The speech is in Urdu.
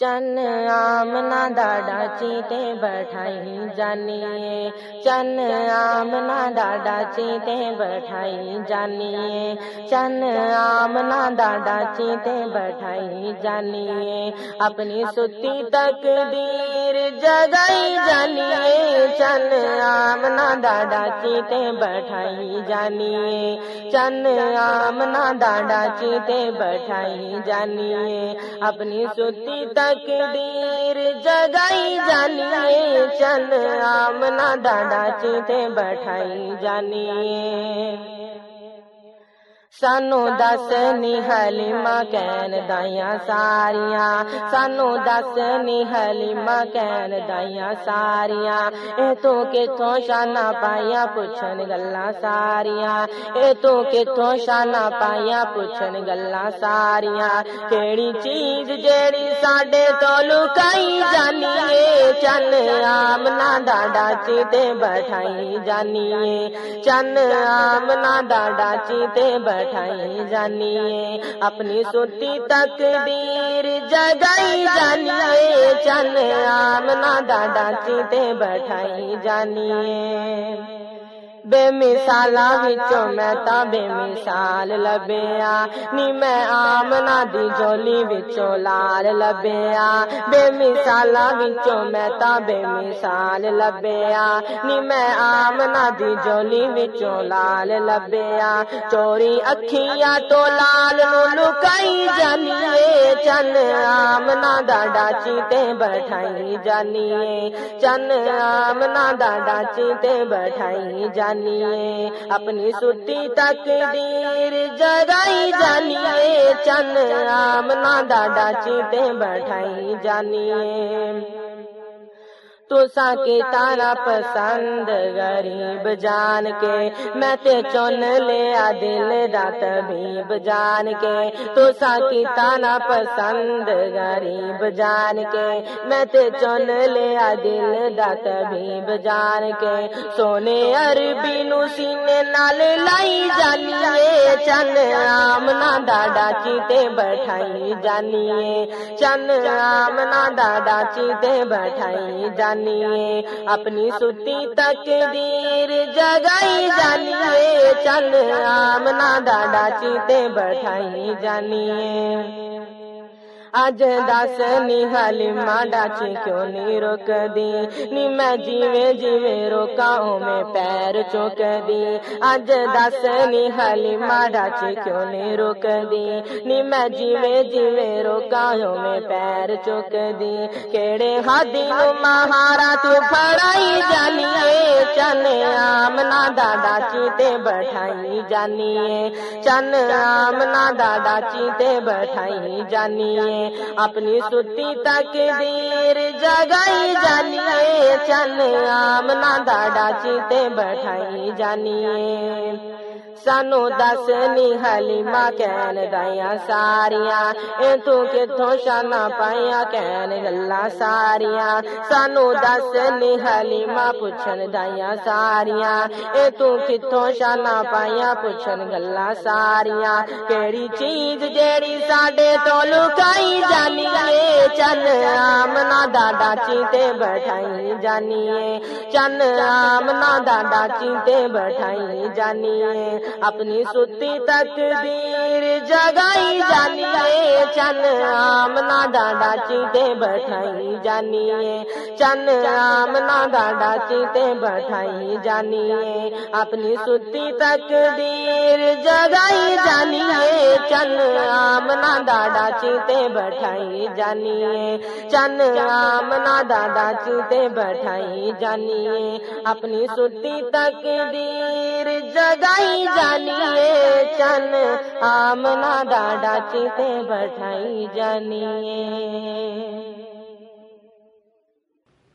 چن آمنا ڈاڈا چیتے بٹھائی جانیے چن آمنا ڈاڈا چیتے بٹھائی جانیے چن آمنا ڈاڈا چیتے بٹھائی جانیے اپنی ستی تک دیر جگائی جانیے چن آمنا ڈاڈا چیتے بٹھائی جانیے چن آمنا ڈاڈا چیتے بٹھائی جانیے، اپنی ستی تک تقدیر جگائی جانیے چند آمنا ڈاڈا چیتے بٹھائی جانیے سانو دس حلیمہ کین دائیاں ساریاں سانو دس حلیمہ کین دائیاں ساریاں اے تو کتوں شانہ پائیاں پوچھن گلا ساریاں اے تو کتوں شانہ پائیاں پوچھن گلا ساریاں کیڑی چیز جیڑی ساڈے تو لکائی جانیے چن آمنا ڈاڈا چیتے بٹھائی جانیے چن آمنا ڈاڈا چیتے بٹھائی بٹھائی جانیے اپنی سوتی تک دیر جگائی جانیے چن آمنا ڈاڈا چیتے بٹھائی جانیے بے مثال میں تا بے مثال لبیا نی میں آمنا دی جولی وچوں لال لبیا بے مثال میں تا بے مثال لبیا نی میں آمنا دی جولی وچوں لال لبیا چوری اکھیاں تو لال نو لکائی چن آمنا ڈاڈا چیتے بٹھائی جانیے چن آمنا ڈاڈا چیتے بٹھائی جانیے اپنی سٹی تک دیر جگائی جانیے چن آمنا ڈاڈا چیتے بٹھائی جانیے تو سا کی تارا پسند غریب جان کے میں تے چن لیا دل دا طبیب جان کے تو سا کی تارا پسند غریب جان کے میں تے چن لیا دل دا طبیب جان کے سونے عربی نو سینے نال لائی جانیے چن آمنا ڈاڈا چیتے بٹھائی جانیے چن آمنا ڈاڈا چیتے بٹھائی جانیے جانیے اپنی ستی تک دیر جگائی جانیے چل آمنا ڈاڈا چیتے بٹھائی جانیے اج دس نی حلیمہ ڈاچی کیوں نہیں روک دی نی میں جیوے جیوے روکا میں پیر چوک دی اج دس نی حلیمہ ڈاچی کیوں نہیں روک دی نی میں جیوے جیوے روکا میں پیر چوک دی کیڑے ہادی مہارا تو پھڑائی جانیے، چن آمنا دادا چیتے بٹھائی جانیے۔ چن آمنا دادا چیتے بٹھائی جانیے۔ اپنی ستی تک دیر جگائی جانیے چل آمنا دادا چیتے بٹھائی جانیے۔ سانو دس نی حلیمہ کہن دائیاں ساریاں اے تو کتوں شانہ پائیاں کہن گلا ساریاں سانو دس نی حلیمہ پوچھن دائیاں ساریاں اے تو کتوں شانہ پائیاں پوچھن گلا ساریاں کیڑی چیز جیڑی ساڈے تو لکائی جانیے چن آمنا دادا چیتے بٹھائی جانیے چن آمنا دادا چیتے بٹھائی جانیے اپنی ستی تک دیر جگائی جانیے چن آمنا دادا چیتے بٹھائی جانیے چن آمنا ڈاڈا چیتے بٹھائی جانیے اپنی ستی تک دیر جگائی جانیے چن آمنا ڈاڈا چیتے بٹھائی جانیے چن آمنا ڈاڈا چیتے بٹھائی جانیے اپنی ستی تک دیر جگائی جانیے چن آمنا ڈاڈا چیتے بٹھائی جانیے